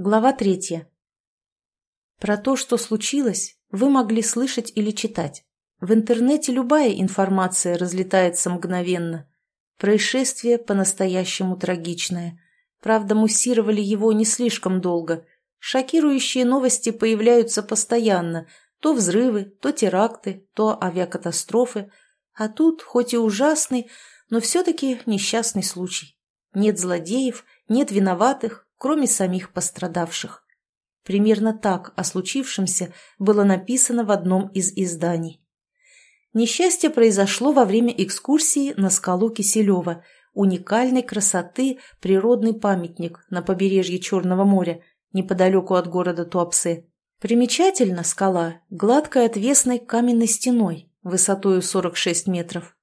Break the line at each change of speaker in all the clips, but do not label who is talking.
Глава третья. Про то, что случилось, вы могли слышать или читать. В интернете любая информация разлетается мгновенно. Происшествие по-настоящему трагичное. Правда, муссировали его не слишком долго. Шокирующие новости появляются постоянно. То взрывы, то теракты, то авиакатастрофы. А тут, хоть и ужасный, но все-таки несчастный случай. Нет злодеев, нет виноватых, кроме самих пострадавших. Примерно так о случившемся было написано в одном из изданий. Несчастье произошло во время экскурсии на скалу Киселева, уникальной красоты природный памятник на побережье Черного моря, неподалеку от города Туапсе. Примечательна скала гладкой отвесной каменной стеной, высотою 46 метров.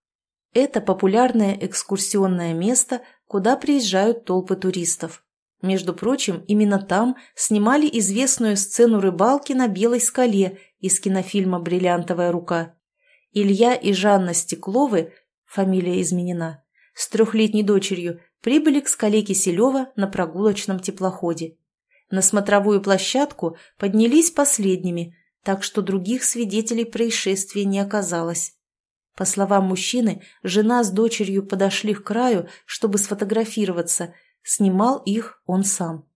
Это популярное экскурсионное место, куда приезжают толпы туристов. Между прочим, именно там снимали известную сцену рыбалки на Белой скале из кинофильма «Бриллиантовая рука». Илья и Жанна Стекловы, фамилия изменена, с трехлетней дочерью прибыли к скале Киселева на прогулочном теплоходе. На смотровую площадку поднялись последними, так что других свидетелей происшествия не оказалось. По словам мужчины, жена с дочерью подошли к краю, чтобы сфотографироваться – Снимал их он сам.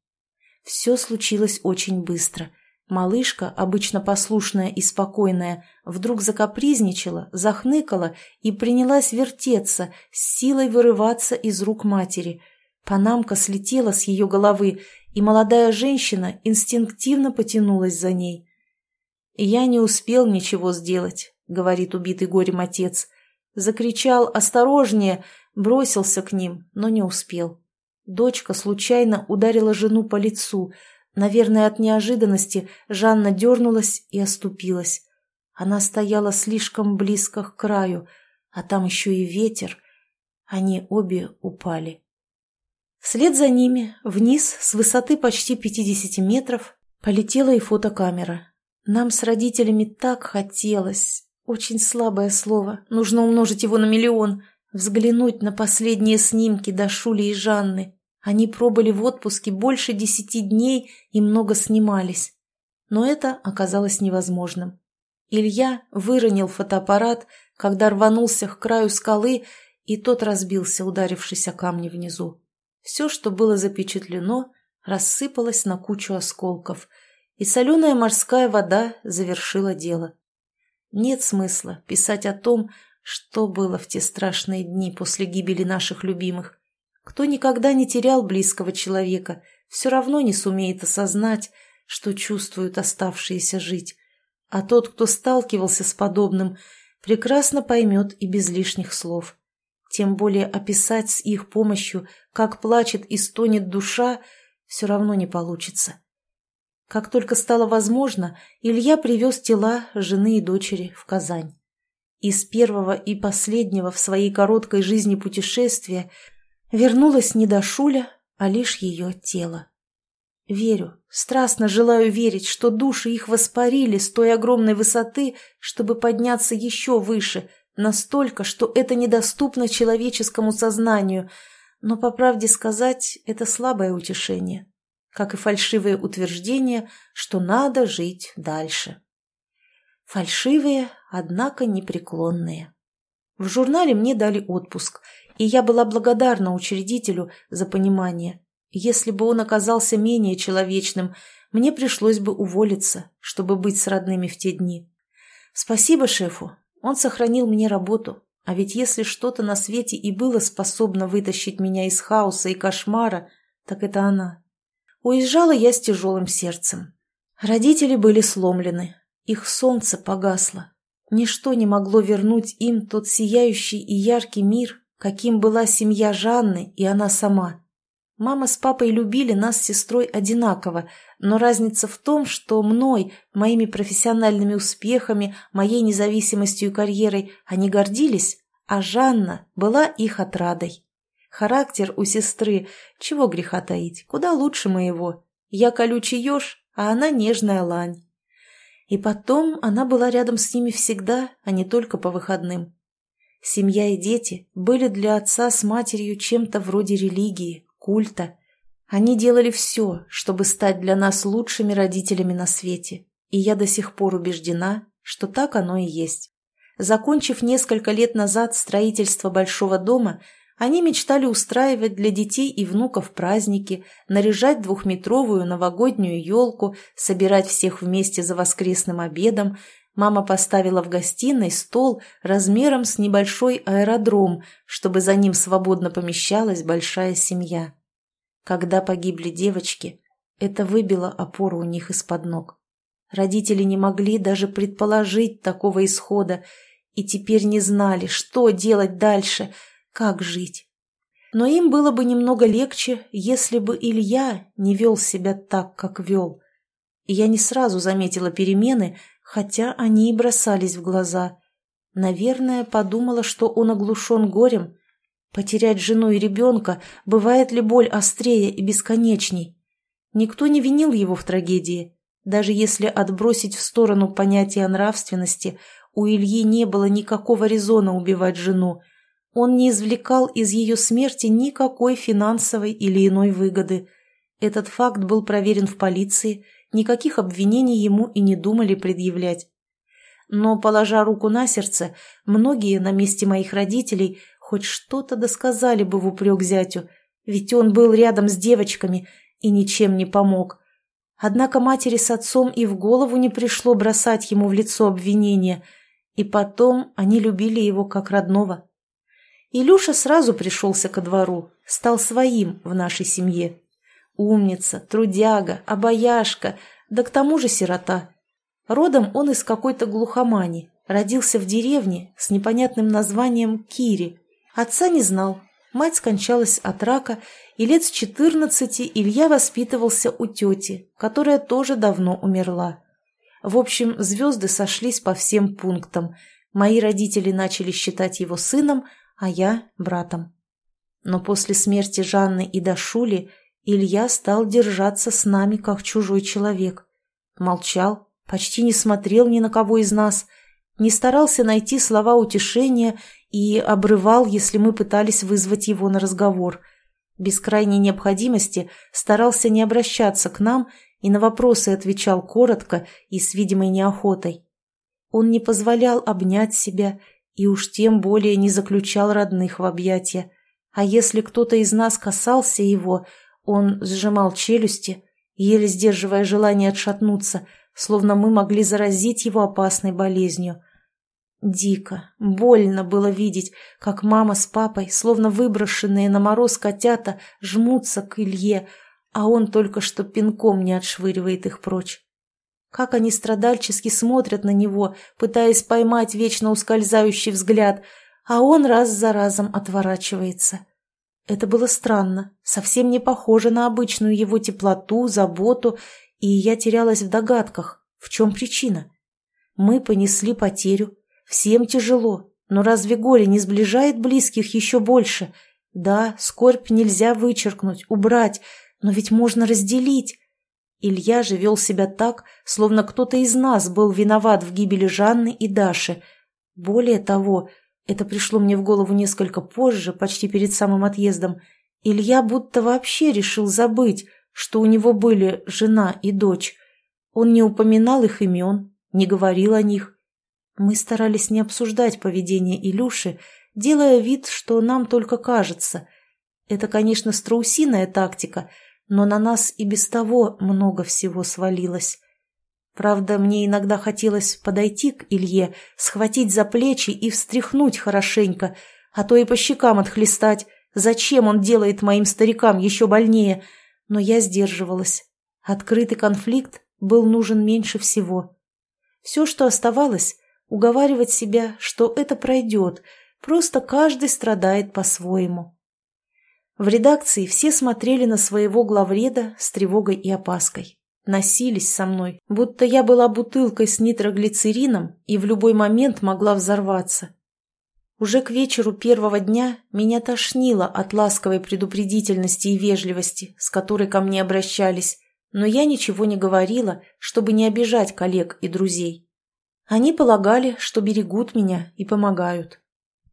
Все случилось очень быстро. Малышка, обычно послушная и спокойная, вдруг закапризничала, захныкала и принялась вертеться, с силой вырываться из рук матери. Панамка слетела с ее головы, и молодая женщина инстинктивно потянулась за ней. «Я не успел ничего сделать», — говорит убитый горем отец. Закричал «Осторожнее!», бросился к ним, но не успел. Дочка случайно ударила жену по лицу. Наверное, от неожиданности Жанна дернулась и оступилась. Она стояла слишком близко к краю, а там еще и ветер. Они обе упали. Вслед за ними, вниз, с высоты почти 50 метров, полетела и фотокамера. Нам с родителями так хотелось, очень слабое слово, нужно умножить его на миллион, взглянуть на последние снимки Дашули и Жанны, они пробыли в отпуске больше десяти дней и много снимались. Но это оказалось невозможным. Илья выронил фотоаппарат, когда рванулся к краю скалы, и тот разбился, ударившись о камни внизу. Все, что было запечатлено, рассыпалось на кучу осколков, и соленая морская вода завершила дело. Нет смысла писать о том, что было в те страшные дни после гибели наших любимых. Кто никогда не терял близкого человека, все равно не сумеет осознать, что чувствуют оставшиеся жить. А тот, кто сталкивался с подобным, прекрасно поймет и без лишних слов. Тем более описать с их помощью, как плачет и стонет душа, все равно не получится. Как только стало возможно, Илья привез тела жены и дочери в Казань. Из первого и последнего в своей короткой жизни путешествия – Вернулась не до Шуля, а лишь ее тело. Верю, страстно желаю верить, что души их воспарили с той огромной высоты, чтобы подняться еще выше, настолько, что это недоступно человеческому сознанию, но, по правде сказать, это слабое утешение, как и фальшивые утверждения, что надо жить дальше. Фальшивые, однако непреклонные. В журнале мне дали отпуск, и я была благодарна учредителю за понимание. Если бы он оказался менее человечным, мне пришлось бы уволиться, чтобы быть с родными в те дни. Спасибо шефу, он сохранил мне работу, а ведь если что-то на свете и было способно вытащить меня из хаоса и кошмара, так это она. Уезжала я с тяжелым сердцем. Родители были сломлены, их солнце погасло. Ничто не могло вернуть им тот сияющий и яркий мир, каким была семья Жанны и она сама. Мама с папой любили нас с сестрой одинаково, но разница в том, что мной, моими профессиональными успехами, моей независимостью и карьерой они гордились, а Жанна была их отрадой. Характер у сестры, чего греха таить, куда лучше моего. Я колючий еж, а она нежная лань. И потом она была рядом с ними всегда, а не только по выходным. Семья и дети были для отца с матерью чем-то вроде религии, культа. Они делали все, чтобы стать для нас лучшими родителями на свете, и я до сих пор убеждена, что так оно и есть. Закончив несколько лет назад строительство большого дома, они мечтали устраивать для детей и внуков праздники, наряжать двухметровую новогоднюю елку, собирать всех вместе за воскресным обедом. Мама поставила в гостиной стол размером с небольшой аэродром, чтобы за ним свободно помещалась большая семья. Когда погибли девочки, это выбило опору у них из-под ног. Родители не могли даже предположить такого исхода и теперь не знали, что делать дальше – как жить? Но им было бы немного легче, если бы Илья не вел себя так, как вел. И я не сразу заметила перемены, хотя они и бросались в глаза. Наверное, подумала, что он оглушен горем. Потерять жену и ребенка, бывает ли боль острее и бесконечней? Никто не винил его в трагедии. Даже если отбросить в сторону понятия нравственности, у Ильи не было никакого резона убивать жену, он не извлекал из ее смерти никакой финансовой или иной выгоды. Этот факт был проверен в полиции, никаких обвинений ему и не думали предъявлять. Но, положа руку на сердце, многие на месте моих родителей хоть что-то досказали бы в упрек зятю, ведь он был рядом с девочками и ничем не помог. Однако матери с отцом и в голову не пришло бросать ему в лицо обвинения, и потом они любили его как родного. Илюша сразу пришелся ко двору, стал своим в нашей семье. Умница, трудяга, обаяшка, да к тому же сирота. Родом он из какой-то глухомани, родился в деревне с непонятным названием Кири. Отца не знал, мать скончалась от рака, и лет с четырнадцати Илья воспитывался у тети, которая тоже давно умерла. В общем, звезды сошлись по всем пунктам. Мои родители начали считать его сыном, а я – братом. Но после смерти Жанны и Дашули Илья стал держаться с нами, как чужой человек. Молчал, почти не смотрел ни на кого из нас, не старался найти слова утешения и обрывал, если мы пытались вызвать его на разговор. Без крайней необходимости старался не обращаться к нам и на вопросы отвечал коротко и с видимой неохотой. Он не позволял обнять себя и уж тем более не заключал родных в объятия. А если кто-то из нас касался его, он сжимал челюсти, еле сдерживая желание отшатнуться, словно мы могли заразить его опасной болезнью. Дико, больно было видеть, как мама с папой, словно выброшенные на мороз котята, жмутся к Илье, а он только что пинком не отшвыривает их прочь. Как они страдальчески смотрят на него, пытаясь поймать вечно ускользающий взгляд, а он раз за разом отворачивается. Это было странно, совсем не похоже на обычную его теплоту, заботу, и я терялась в догадках, в чем причина. Мы понесли потерю, всем тяжело, но разве горе не сближает близких еще больше? Да, скорбь нельзя вычеркнуть, убрать, но ведь можно разделить. Илья же вел себя так, словно кто-то из нас был виноват в гибели Жанны и Даши. Более того, это пришло мне в голову несколько позже, почти перед самым отъездом, Илья будто вообще решил забыть, что у него были жена и дочь. Он не упоминал их имен, не говорил о них. Мы старались не обсуждать поведение Илюши, делая вид, что нам только кажется. Это, конечно, страусиная тактика — но на нас и без того много всего свалилось. Правда, мне иногда хотелось подойти к Илье, схватить за плечи и встряхнуть хорошенько, а то и по щекам отхлестать. Зачем он делает моим старикам еще больнее? Но я сдерживалась. Открытый конфликт был нужен меньше всего. Все, что оставалось, уговаривать себя, что это пройдет, просто каждый страдает по-своему. В редакции все смотрели на своего главреда с тревогой и опаской. Носились со мной, будто я была бутылкой с нитроглицерином и в любой момент могла взорваться. Уже к вечеру первого дня меня тошнило от ласковой предупредительности и вежливости, с которой ко мне обращались, но я ничего не говорила, чтобы не обижать коллег и друзей. Они полагали, что берегут меня и помогают.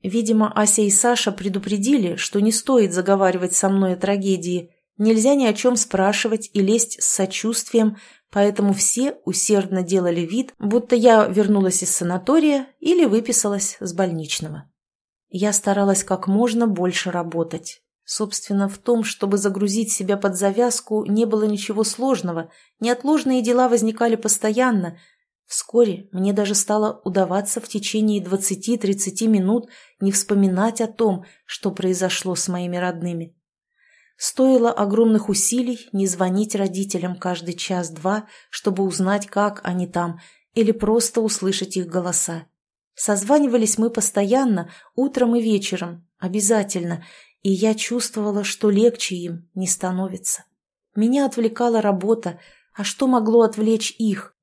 Видимо, Ася и Саша предупредили, что не стоит заговаривать со мной о трагедии, Нельзя ни о чем спрашивать и лезть с сочувствием, поэтому все усердно делали вид, будто я вернулась из санатория или выписалась с больничного. Я старалась как можно больше работать. Собственно, в том, чтобы загрузить себя под завязку, не было ничего сложного, неотложные дела возникали постоянно. Вскоре мне даже стало удаваться в течение 20-30 минут не вспоминать о том, что произошло с моими родными. Стоило огромных усилий не звонить родителям каждый час-два, чтобы узнать, как они там, или просто услышать их голоса. Созванивались мы постоянно, утром и вечером, обязательно, и я чувствовала, что легче им не становится. Меня отвлекала работа, а что могло отвлечь их?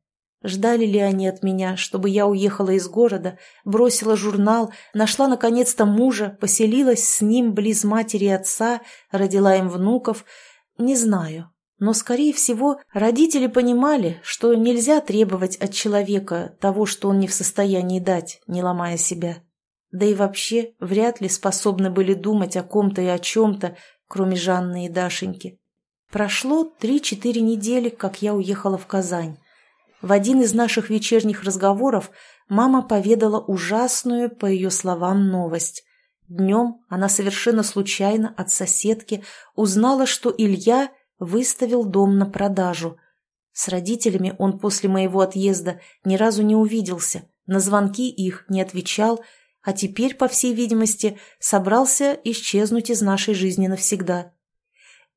Ждали ли они от меня, чтобы я уехала из города, бросила журнал, нашла наконец-то мужа, поселилась с ним близ матери и отца, родила им внуков? Не знаю. Но, скорее всего, родители понимали, что нельзя требовать от человека того, что он не в состоянии дать, не ломая себя. Да и вообще вряд ли способны были думать о ком-то и о чем-то, кроме Жанны и Дашеньки. Прошло три-четыре недели, как я уехала в Казань. В один из наших вечерних разговоров мама поведала ужасную, по ее словам, новость. Днем она совершенно случайно от соседки узнала, что Илья выставил дом на продажу. С родителями он после моего отъезда ни разу не увиделся, на звонки их не отвечал, а теперь, по всей видимости, собрался исчезнуть из нашей жизни навсегда.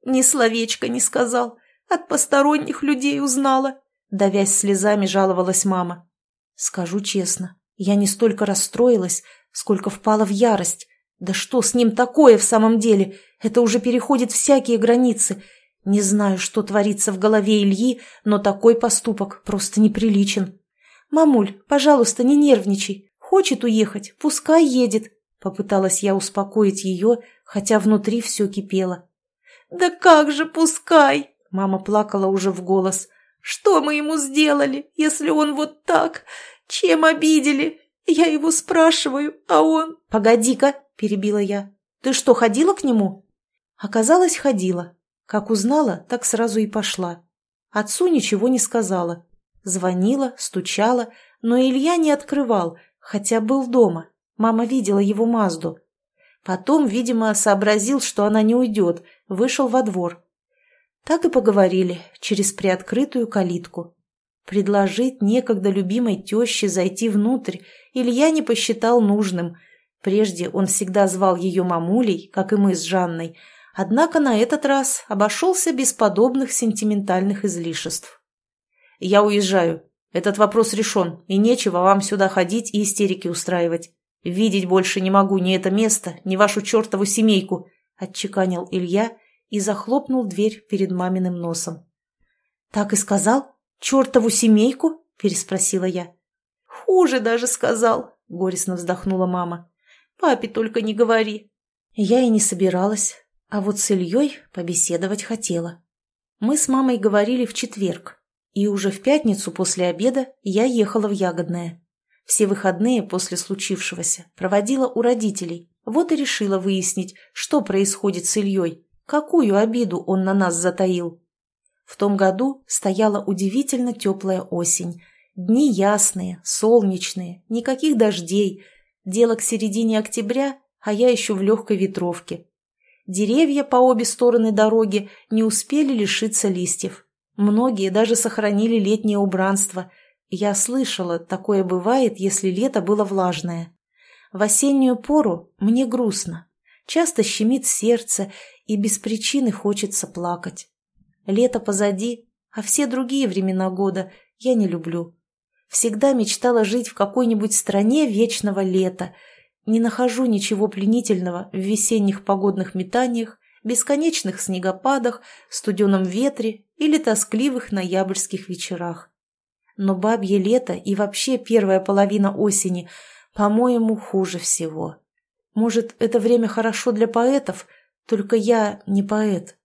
«Ни словечко не сказал, от посторонних людей узнала», Давясь слезами, жаловалась мама. Скажу честно, я не столько расстроилась, сколько впала в ярость. Да что с ним такое в самом деле? Это уже переходит всякие границы. Не знаю, что творится в голове Ильи, но такой поступок просто неприличен. «Мамуль, пожалуйста, не нервничай. Хочет уехать, пускай едет», — попыталась я успокоить ее, хотя внутри все кипело. «Да как же пускай!» — мама плакала уже в голос. Что мы ему сделали, если он вот так? Чем обидели? Я его спрашиваю, а он... Погоди-ка, перебила я. Ты что, ходила к нему? Оказалось, ходила. Как узнала, так сразу и пошла. Отцу ничего не сказала. Звонила, стучала, но Илья не открывал, хотя был дома. Мама видела его Мазду. Потом, видимо, сообразил, что она не уйдет, вышел во двор. Так и поговорили через приоткрытую калитку. Предложить некогда любимой теще зайти внутрь Илья не посчитал нужным. Прежде он всегда звал ее мамулей, как и мы с Жанной, однако на этот раз обошелся без подобных сентиментальных излишеств. «Я уезжаю. Этот вопрос решен, и нечего вам сюда ходить и истерики устраивать. Видеть больше не могу ни это место, ни вашу чертову семейку», — отчеканил Илья, — и захлопнул дверь перед маминым носом. «Так и сказал? Чертову семейку?» – переспросила я. «Хуже даже сказал», – горестно вздохнула мама. «Папе только не говори». Я и не собиралась, а вот с Ильей побеседовать хотела. Мы с мамой говорили в четверг, и уже в пятницу после обеда я ехала в Ягодное. Все выходные после случившегося проводила у родителей, вот и решила выяснить, что происходит с Ильей, Какую обиду он на нас затаил? В том году стояла удивительно теплая осень. Дни ясные, солнечные, никаких дождей. Дело к середине октября, а я еще в легкой ветровке. Деревья по обе стороны дороги не успели лишиться листьев. Многие даже сохранили летнее убранство. Я слышала, такое бывает, если лето было влажное. В осеннюю пору мне грустно. Часто щемит сердце, и без причины хочется плакать. Лето позади, а все другие времена года я не люблю. Всегда мечтала жить в какой-нибудь стране вечного лета. Не нахожу ничего пленительного в весенних погодных метаниях, бесконечных снегопадах, студеном ветре или тоскливых ноябрьских вечерах. Но бабье лето и вообще первая половина осени, по-моему, хуже всего. Может, это время хорошо для поэтов, только я не поэт.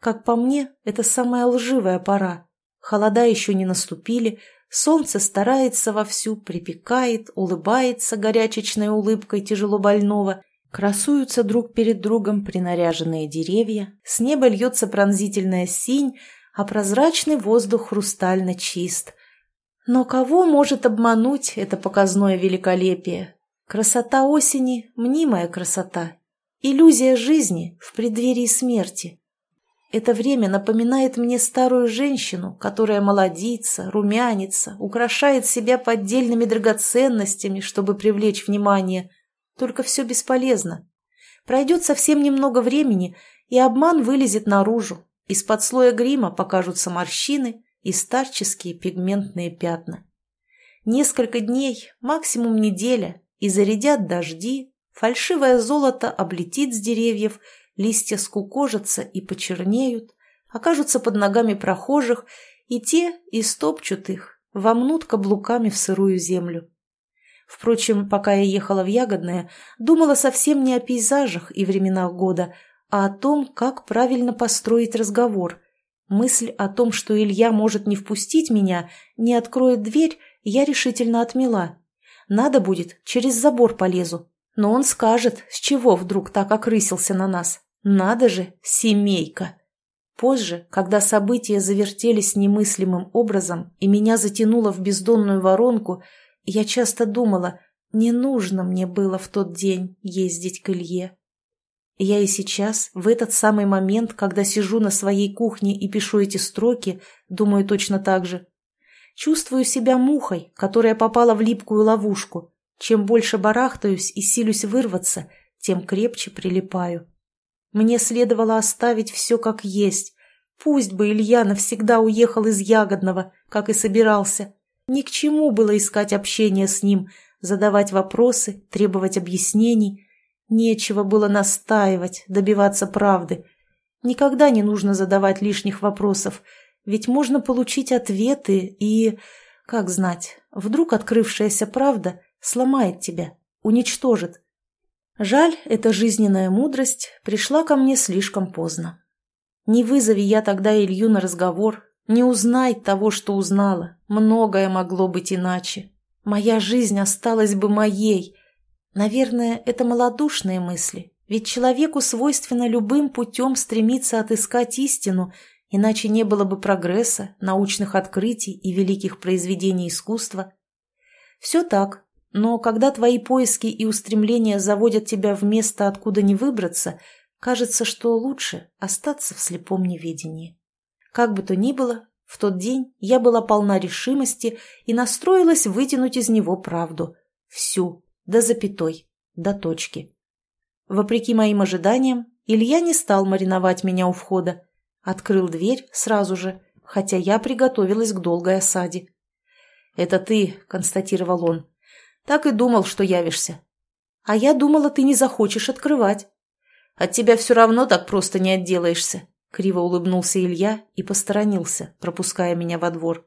Как по мне, это самая лживая пора. Холода еще не наступили, солнце старается вовсю, припекает, улыбается горячечной улыбкой тяжело больного, Красуются друг перед другом принаряженные деревья, с неба льется пронзительная синь, а прозрачный воздух хрустально чист. Но кого может обмануть это показное великолепие? Красота осени – мнимая красота, иллюзия жизни в преддверии смерти. Это время напоминает мне старую женщину, которая молодится, румянится, украшает себя поддельными драгоценностями, чтобы привлечь внимание. Только все бесполезно. Пройдет совсем немного времени, и обман вылезет наружу. Из-под слоя грима покажутся морщины и старческие пигментные пятна. Несколько дней, максимум неделя, и зарядят дожди, фальшивое золото облетит с деревьев – листья скукожатся и почернеют, окажутся под ногами прохожих, и те истопчут их, вомнут каблуками в сырую землю. Впрочем, пока я ехала в Ягодное, думала совсем не о пейзажах и временах года, а о том, как правильно построить разговор. Мысль о том, что Илья может не впустить меня, не откроет дверь, я решительно отмела. Надо будет, через забор полезу. Но он скажет, с чего вдруг так окрысился на нас. Надо же, семейка! Позже, когда события завертелись немыслимым образом и меня затянуло в бездонную воронку, я часто думала, не нужно мне было в тот день ездить к Илье. Я и сейчас, в этот самый момент, когда сижу на своей кухне и пишу эти строки, думаю точно так же. Чувствую себя мухой, которая попала в липкую ловушку. Чем больше барахтаюсь и силюсь вырваться, тем крепче прилипаю. Мне следовало оставить все как есть. Пусть бы Илья навсегда уехал из Ягодного, как и собирался. Ни к чему было искать общение с ним, задавать вопросы, требовать объяснений. Нечего было настаивать, добиваться правды. Никогда не нужно задавать лишних вопросов, ведь можно получить ответы и... Как знать, вдруг открывшаяся правда сломает тебя, уничтожит. Жаль, эта жизненная мудрость пришла ко мне слишком поздно. Не вызови я тогда Илью на разговор, не узнай того, что узнала. Многое могло быть иначе. Моя жизнь осталась бы моей. Наверное, это малодушные мысли, ведь человеку свойственно любым путем стремиться отыскать истину, иначе не было бы прогресса, научных открытий и великих произведений искусства. Все так, но когда твои поиски и устремления заводят тебя в место, откуда не выбраться, кажется, что лучше остаться в слепом неведении. Как бы то ни было, в тот день я была полна решимости и настроилась вытянуть из него правду. Всю, до запятой, до точки. Вопреки моим ожиданиям, Илья не стал мариновать меня у входа. Открыл дверь сразу же, хотя я приготовилась к долгой осаде. «Это ты», — констатировал он, так и думал, что явишься. А я думала, ты не захочешь открывать. От тебя все равно так просто не отделаешься. Криво улыбнулся Илья и посторонился, пропуская меня во двор.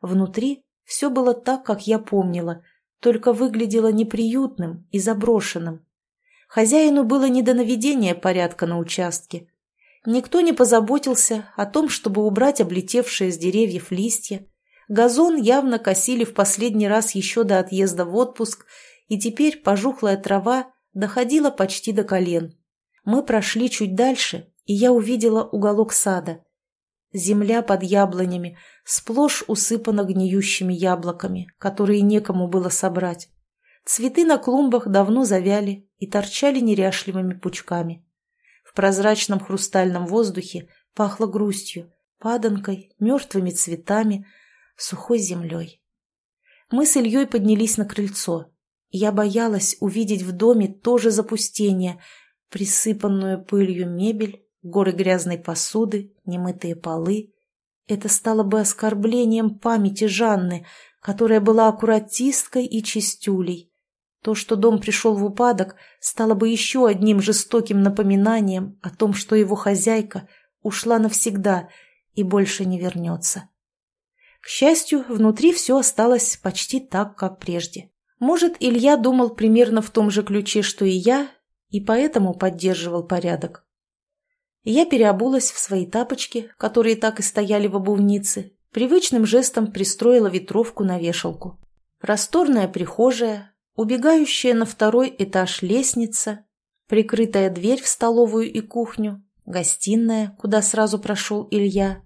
Внутри все было так, как я помнила, только выглядело неприютным и заброшенным. Хозяину было не до наведения порядка на участке. Никто не позаботился о том, чтобы убрать облетевшие с деревьев листья, Газон явно косили в последний раз еще до отъезда в отпуск, и теперь пожухлая трава доходила почти до колен. Мы прошли чуть дальше, и я увидела уголок сада. Земля под яблонями сплошь усыпана гниющими яблоками, которые некому было собрать. Цветы на клумбах давно завяли и торчали неряшливыми пучками. В прозрачном хрустальном воздухе пахло грустью, паданкой, мертвыми цветами – сухой землей. Мы с Ильей поднялись на крыльцо. Я боялась увидеть в доме тоже запустение, присыпанную пылью мебель, горы грязной посуды, немытые полы. Это стало бы оскорблением памяти Жанны, которая была аккуратисткой и чистюлей. То, что дом пришел в упадок, стало бы еще одним жестоким напоминанием о том, что его хозяйка ушла навсегда и больше не вернется. К счастью, внутри все осталось почти так, как прежде. Может, Илья думал примерно в том же ключе, что и я, и поэтому поддерживал порядок. Я переобулась в свои тапочки, которые так и стояли в обувнице, привычным жестом пристроила ветровку на вешалку. Расторная прихожая, убегающая на второй этаж лестница, прикрытая дверь в столовую и кухню, гостиная, куда сразу прошел Илья.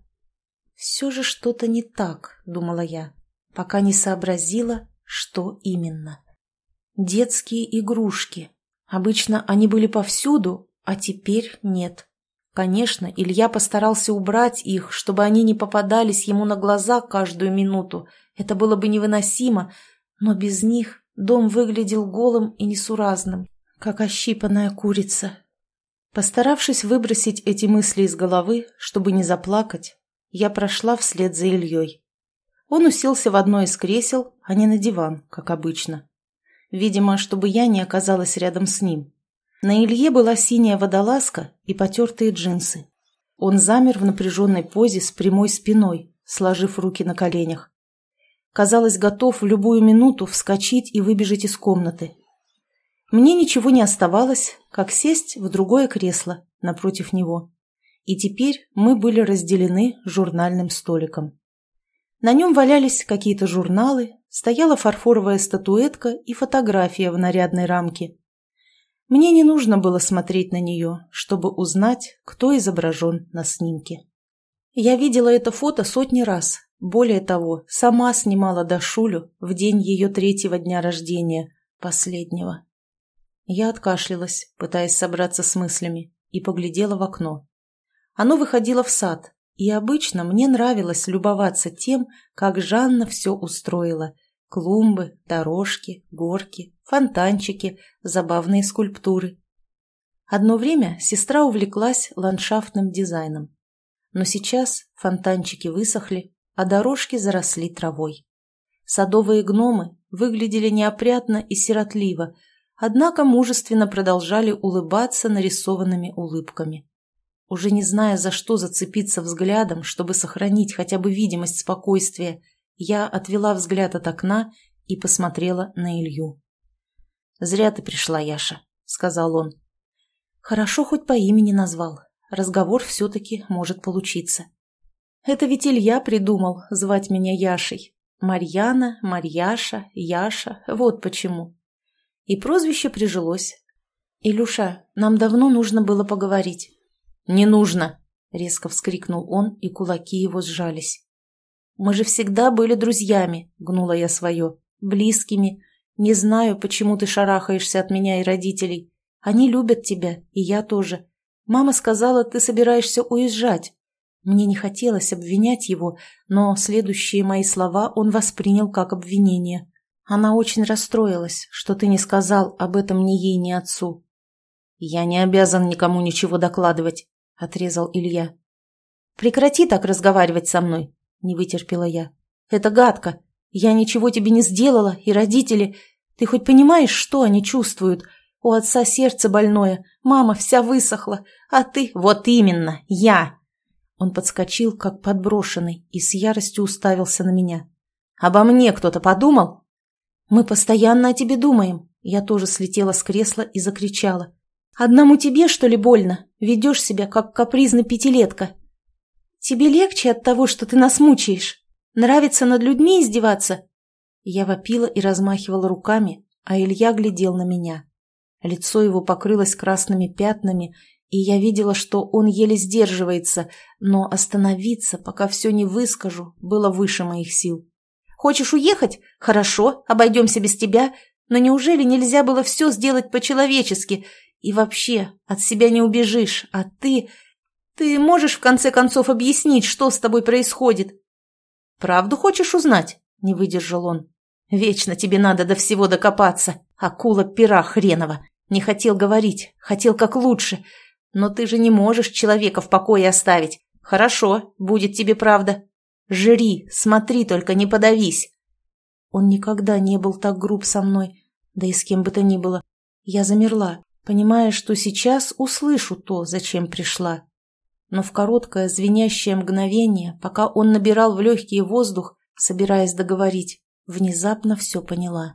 «Все же что-то не так», — думала я, пока не сообразила, что именно. Детские игрушки. Обычно они были повсюду, а теперь нет. Конечно, Илья постарался убрать их, чтобы они не попадались ему на глаза каждую минуту. Это было бы невыносимо, но без них дом выглядел голым и несуразным как ощипанная курица. Постаравшись выбросить эти мысли из головы, чтобы не заплакать, я прошла вслед за Ильей. Он уселся в одно из кресел, а не на диван, как обычно. Видимо, чтобы я не оказалась рядом с ним. На Илье была синяя водолазка и потертые джинсы. Он замер в напряженной позе с прямой спиной, сложив руки на коленях. Казалось, готов в любую минуту вскочить и выбежать из комнаты, мне ничего не оставалось, как сесть в другое кресло напротив него. И теперь мы были разделены журнальным столиком. На нем валялись какие-то журналы, стояла фарфоровая статуэтка и фотография в нарядной рамке. Мне не нужно было смотреть на нее, чтобы узнать, кто изображен на снимке. Я видела это фото сотни раз. Более того, сама снимала Дашулю в день ее третьего дня рождения, последнего. Я откашлялась, пытаясь собраться с мыслями, и поглядела в окно. Оно выходило в сад, и обычно мне нравилось любоваться тем, как Жанна все устроила. Клумбы, дорожки, горки, фонтанчики, забавные скульптуры. Одно время сестра увлеклась ландшафтным дизайном. Но сейчас фонтанчики высохли, а дорожки заросли травой. Садовые гномы выглядели неопрятно и сиротливо, однако мужественно продолжали улыбаться нарисованными улыбками. Уже не зная, за что зацепиться взглядом, чтобы сохранить хотя бы видимость спокойствия, я отвела взгляд от окна и посмотрела на Илью. «Зря ты пришла, Яша», — сказал он. «Хорошо, хоть по имени назвал. Разговор все-таки может получиться. Это ведь Илья придумал звать меня Яшей. Марьяна, Марьяша, Яша, вот почему. И прозвище прижилось. «Илюша, нам давно нужно было поговорить». «Не нужно!» — резко вскрикнул он, и кулаки его сжались. «Мы же всегда были друзьями», — гнула я свое, — «близкими. Не знаю, почему ты шарахаешься от меня и родителей. Они любят тебя, и я тоже. Мама сказала, ты собираешься уезжать. Мне не хотелось обвинять его, но следующие мои слова он воспринял как обвинение. Она очень расстроилась, что ты не сказал об этом ни ей, ни отцу. «Я не обязан никому ничего докладывать», — отрезал Илья. «Прекрати так разговаривать со мной», — не вытерпела я. «Это гадко. Я ничего тебе не сделала, и родители... Ты хоть понимаешь, что они чувствуют? У отца сердце больное, мама вся высохла, а ты... Вот именно, я!» Он подскочил, как подброшенный, и с яростью уставился на меня. «Обо мне кто-то подумал?» «Мы постоянно о тебе думаем». Я тоже слетела с кресла и закричала. «Одному тебе, что ли, больно? Ведешь себя, как капризный пятилетка. Тебе легче от того, что ты нас мучаешь? Нравится над людьми издеваться?» Я вопила и размахивала руками, а Илья глядел на меня. Лицо его покрылось красными пятнами, и я видела, что он еле сдерживается, но остановиться, пока все не выскажу, было выше моих сил. Хочешь уехать? Хорошо, обойдемся без тебя. Но неужели нельзя было все сделать по-человечески? И вообще, от себя не убежишь, а ты... Ты можешь в конце концов объяснить, что с тобой происходит? Правду хочешь узнать? Не выдержал он. Вечно тебе надо до всего докопаться. Акула пера хренова. Не хотел говорить, хотел как лучше. Но ты же не можешь человека в покое оставить. Хорошо, будет тебе правда. Жри, смотри, только не подавись. Он никогда не был так груб со мной, да и с кем бы то ни было. Я замерла, понимая, что сейчас услышу то, зачем пришла. Но в короткое звенящее мгновение, пока он набирал в легкий воздух, собираясь договорить, внезапно все поняла.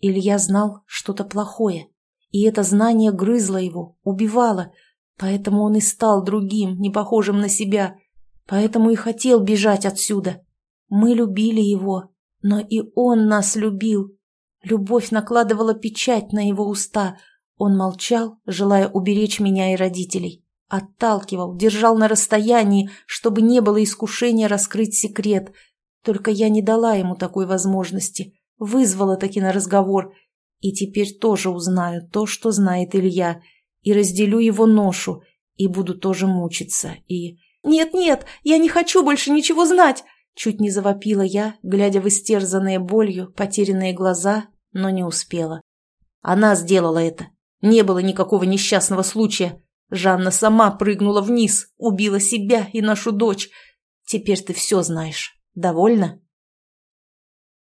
Илья знал что-то плохое, и это знание грызло его, убивало, поэтому он и стал другим, не похожим на себя — Поэтому и хотел бежать отсюда. Мы любили его, но и он нас любил. Любовь накладывала печать на его уста. Он молчал, желая уберечь меня и родителей. Отталкивал, держал на расстоянии, чтобы не было искушения раскрыть секрет. Только я не дала ему такой возможности. Вызвала таки на разговор. И теперь тоже узнаю то, что знает Илья. И разделю его ношу. И буду тоже мучиться. И... «Нет-нет, я не хочу больше ничего знать!» Чуть не завопила я, глядя в истерзанные болью, потерянные глаза, но не успела. Она сделала это. Не было никакого несчастного случая. Жанна сама прыгнула вниз, убила себя и нашу дочь. Теперь ты все знаешь. Довольна?»